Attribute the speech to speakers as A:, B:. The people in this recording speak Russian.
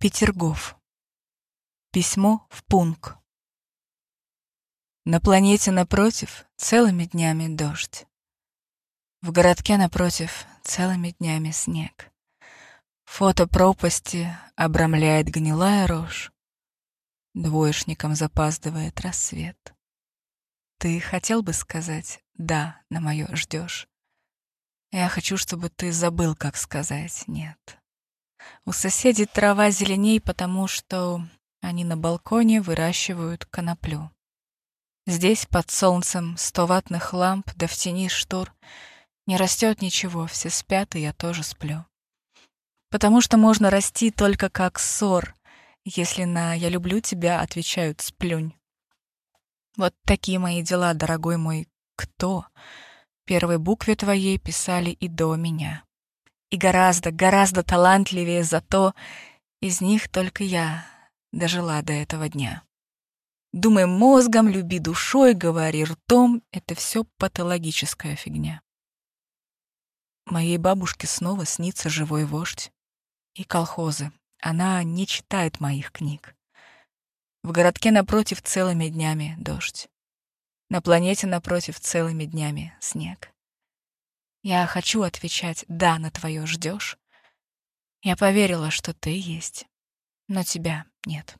A: Петергоф. Письмо в Пунк. На планете напротив целыми днями дождь. В городке напротив целыми днями снег. Фото пропасти обрамляет гнилая рожь. Двоечником запаздывает рассвет. Ты хотел бы сказать «да» на мое ждешь? Я хочу, чтобы ты забыл, как сказать «нет». У соседей трава зеленей, потому что они на балконе выращивают коноплю. Здесь под солнцем сто ватных ламп, да в тени штор не растет ничего, все спят, и я тоже сплю. Потому что можно расти только как ссор, если на «я люблю тебя» отвечают «сплюнь». Вот такие мои дела, дорогой мой «кто?» Первой букве твоей писали и до меня и гораздо, гораздо талантливее, зато из них только я дожила до этого дня. Думай мозгом, люби душой, говори ртом — это все патологическая фигня. Моей бабушке снова снится живой вождь. И колхозы. Она не читает моих книг. В городке напротив целыми днями дождь. На планете напротив целыми днями снег. Я хочу отвечать «да» на твое «ждешь». Я поверила, что ты есть, но тебя нет.